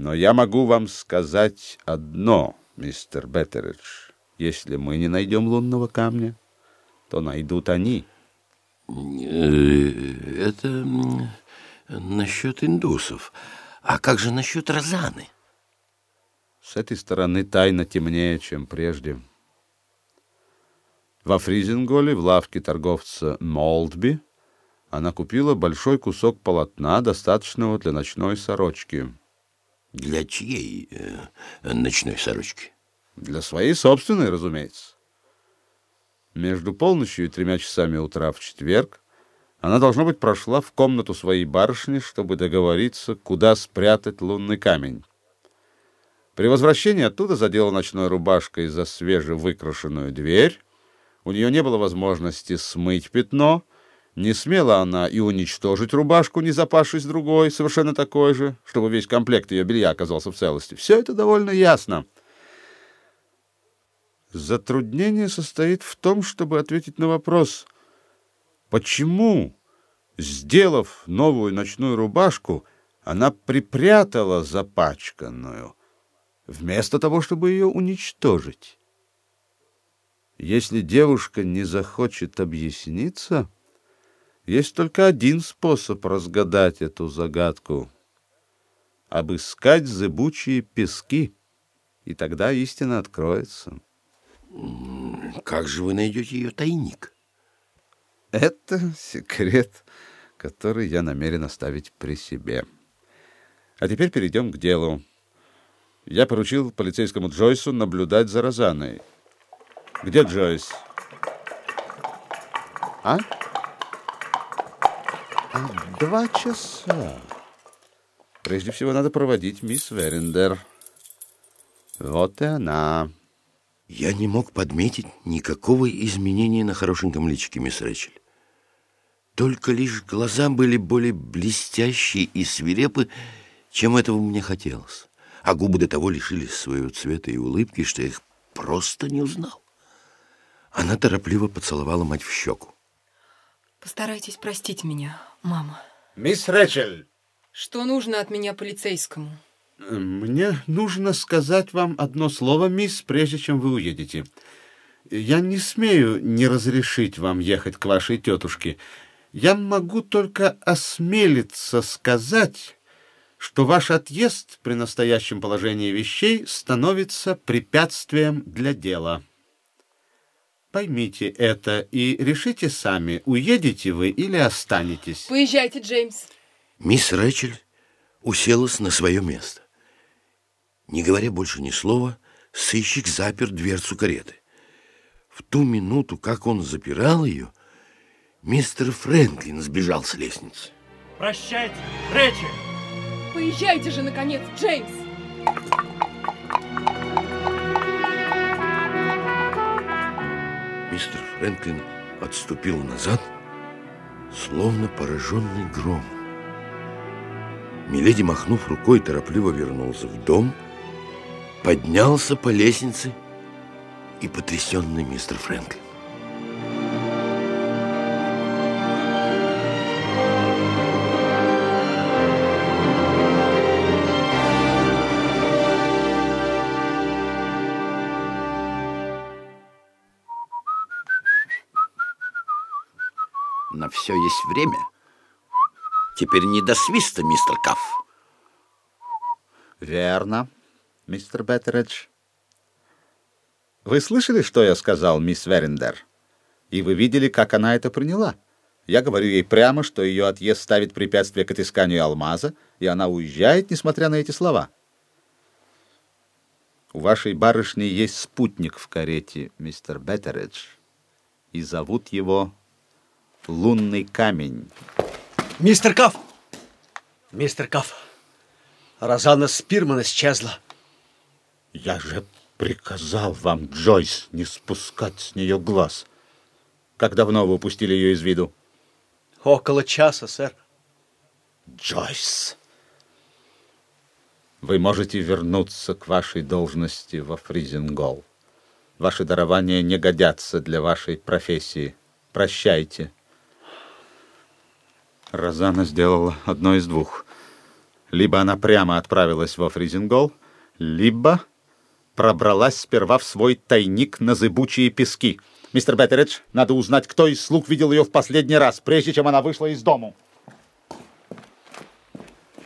Но я могу вам сказать одно, мистер Беттеридж. Если мы не найдем лунного камня, то найдут они. Э, это насчет индусов. А как же насчет Розаны? С этой стороны тайна темнее, чем прежде. Во Фризинголе, в лавке торговца Молдби, она купила большой кусок полотна, достаточного для ночной сорочки. Для чьей э, ночной сорочки? Для своей собственной, разумеется. Между полночью и тремя часами утра в четверг она, должно быть, прошла в комнату своей барышни, чтобы договориться, куда спрятать лунный камень. При возвращении оттуда задела ночной рубашкой за свежевыкрашенную дверь. У нее не было возможности смыть пятно. Не смела она и уничтожить рубашку, не запавшись другой, совершенно такой же, чтобы весь комплект ее белья оказался в целости. Все это довольно ясно. Затруднение состоит в том, чтобы ответить на вопрос, почему, сделав новую ночную рубашку, она припрятала запачканную, вместо того, чтобы ее уничтожить. Если девушка не захочет объясниться, есть только один способ разгадать эту загадку — обыскать зыбучие пески, и тогда истина откроется. Как же вы найдете ее тайник? Это секрет, который я намерен оставить при себе. А теперь перейдем к делу. Я поручил полицейскому Джойсу наблюдать за Розаной. Где Джойс? А? Два часа. Прежде всего надо проводить мисс Верендер. Вот и она. Я не мог подметить никакого изменения на хорошеньком личике, мисс Рэчель. Только лишь глаза были более блестящие и свирепы, чем этого мне хотелось. А губы до того лишились своего цвета и улыбки, что я их просто не узнал. Она торопливо поцеловала мать в щеку. Постарайтесь простить меня, мама. Мисс Рэчель! Что нужно от меня полицейскому? Мне нужно сказать вам одно слово, мисс, прежде чем вы уедете. Я не смею не разрешить вам ехать к вашей тетушке. Я могу только осмелиться сказать, что ваш отъезд при настоящем положении вещей становится препятствием для дела. Поймите это и решите сами, уедете вы или останетесь. Поезжайте, Джеймс. Мисс Рэчель уселась на свое место. Не говоря больше ни слова, сыщик запер дверцу кареты. В ту минуту, как он запирал ее, мистер Фрэнклин сбежал с лестницы. Прощайте, Рэчель! Поезжайте же, наконец, Джеймс! Мистер Фрэнклин отступил назад, словно пораженный гром. Миледи, махнув рукой, торопливо вернулся в дом — поднялся по лестнице и потрясенный мистер Фрэнклин. На все есть время. Теперь не до свиста, мистер Кафф. Верно мистер Беттередж. Вы слышали, что я сказал, мисс Верендер? И вы видели, как она это приняла? Я говорю ей прямо, что ее отъезд ставит препятствие к отысканию алмаза, и она уезжает, несмотря на эти слова. У вашей барышни есть спутник в карете, мистер Беттередж, и зовут его Лунный камень. Мистер Каф! Мистер Каф, Розана Спирман исчезла. Я же приказал вам, Джойс, не спускать с нее глаз. Как давно вы упустили ее из виду? Около часа, сэр. Джойс, вы можете вернуться к вашей должности во Фризингол. Ваши дарования не годятся для вашей профессии. Прощайте. Розана сделала одно из двух. Либо она прямо отправилась во Фризингол, либо пробралась сперва в свой тайник на зыбучие пески. Мистер Беттеридж, надо узнать, кто из слуг видел ее в последний раз, прежде чем она вышла из дому.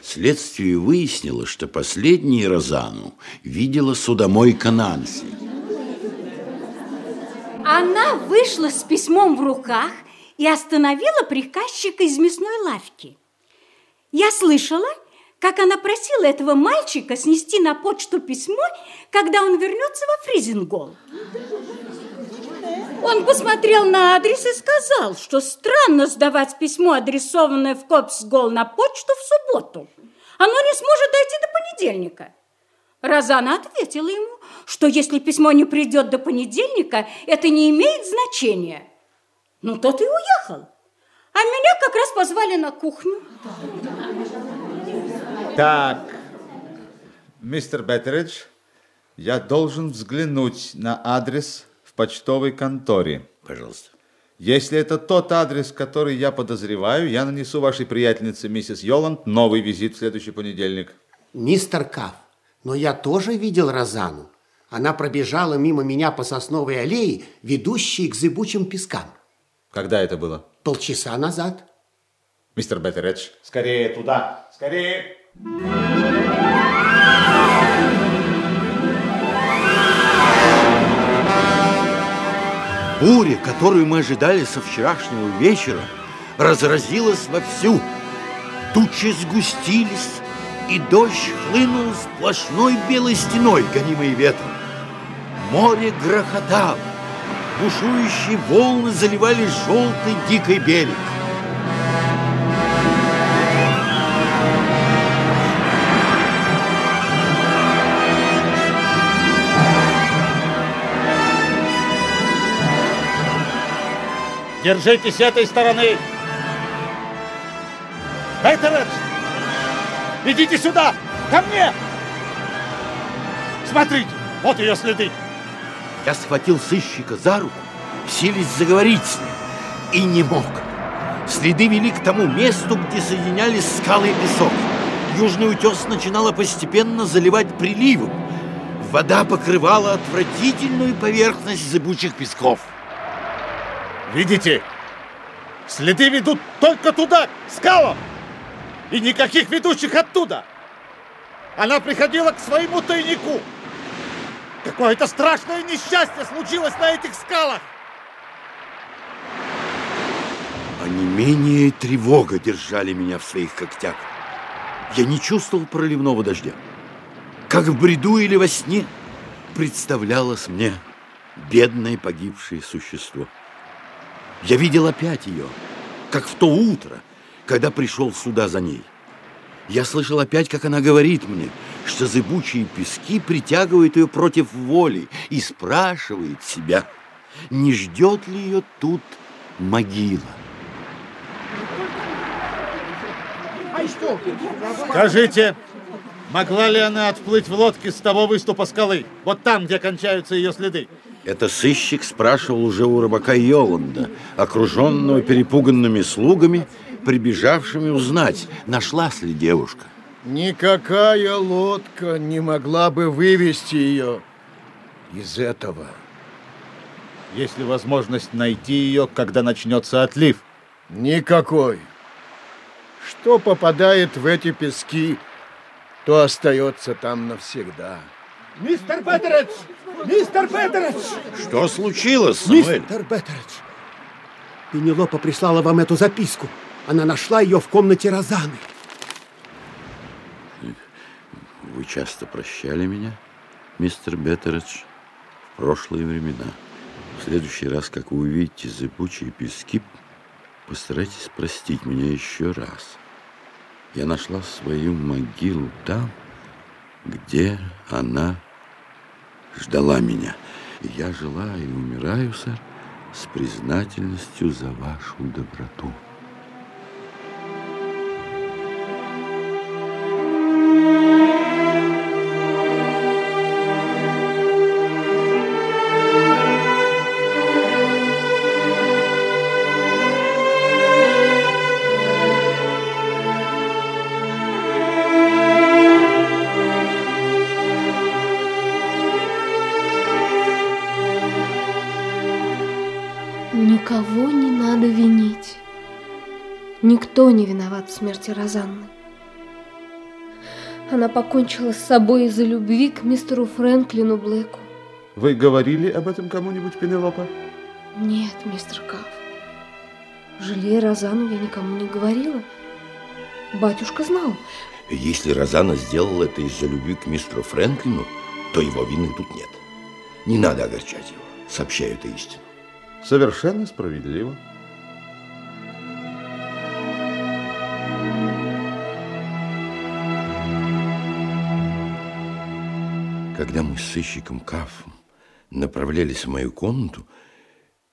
Следствие выяснило, что последний Розану видела судомойка Нанси. Она вышла с письмом в руках и остановила приказчика из мясной лавки. Я слышала, как она просила этого мальчика снести на почту письмо, когда он вернется во Фризингол. Он посмотрел на адрес и сказал, что странно сдавать письмо, адресованное в Копсгол, на почту в субботу. Оно не сможет дойти до понедельника. Розана ответила ему, что если письмо не придет до понедельника, это не имеет значения. Ну, тот и уехал. А меня как раз позвали на кухню. Так, мистер Беттеридж, я должен взглянуть на адрес в почтовой конторе. Пожалуйста. Если это тот адрес, который я подозреваю, я нанесу вашей приятельнице миссис Йоланд новый визит в следующий понедельник. Мистер Каф, но я тоже видел Розану. Она пробежала мимо меня по сосновой аллее, ведущей к зыбучим пескам. Когда это было? Полчаса назад. Мистер Беттеридж, скорее туда, скорее! Буря, которую мы ожидали со вчерашнего вечера, разразилась вовсю. Тучи сгустились, и дождь хлынул сплошной белой стеной, гонимой ветром. Море грохотало, бушующие волны заливали желтый дикий берег. Держитесь этой стороны! Беттеридж! Идите сюда! Ко мне! Смотрите, вот ее следы. Я схватил сыщика за руку, силясь заговорить с ним, и не мог. Следы вели к тому месту, где соединялись скалы и песок. Южный утес начинала постепенно заливать приливом. Вода покрывала отвратительную поверхность зыбучих песков. Видите? Следы ведут только туда, к скалам. И никаких ведущих оттуда. Она приходила к своему тайнику. Какое-то страшное несчастье случилось на этих скалах. А не менее тревога держали меня в своих когтях. Я не чувствовал проливного дождя. Как в бреду или во сне представлялось мне бедное погибшее существо. Я видел опять ее, как в то утро, когда пришел сюда за ней. Я слышал опять, как она говорит мне, что зыбучие пески притягивают ее против воли и спрашивает себя, не ждет ли ее тут могила. Скажите, могла ли она отплыть в лодке с того выступа скалы? Вот там, где кончаются ее следы. Это сыщик спрашивал уже у рыбака Йоланда, окруженного перепуганными слугами, прибежавшими узнать, нашлась ли девушка. Никакая лодка не могла бы вывести ее из этого. Есть ли возможность найти ее, когда начнется отлив? Никакой. Что попадает в эти пески, то остается там навсегда. Мистер Беттеридж! Мистер Беттеридж! Что случилось, Самуэль? Мистер Беттеридж, Пенелопа прислала вам эту записку. Она нашла ее в комнате Розаны. Вы часто прощали меня, мистер Беттеридж, в прошлые времена. В следующий раз, как вы увидите зыбучие пески, постарайтесь простить меня еще раз. Я нашла свою могилу там, где она ждала меня. Я жила и умираю, сэр, с признательностью за вашу доброту. Никто не виноват в смерти Розанны. Она покончила с собой из-за любви к мистеру Фрэнклину Блэку. Вы говорили об этом кому-нибудь, Пенелопа? Нет, мистер Каф. Жалея Розану, я никому не говорила. Батюшка знал. Если Розана сделала это из-за любви к мистеру Фрэнклину, то его вины тут нет. Не надо огорчать его. Сообщаю эту истину. Совершенно справедливо. Когда мы с сыщиком Кафом направлялись в мою комнату,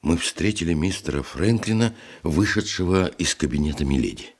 мы встретили мистера Фрэнклина, вышедшего из кабинета Миледи.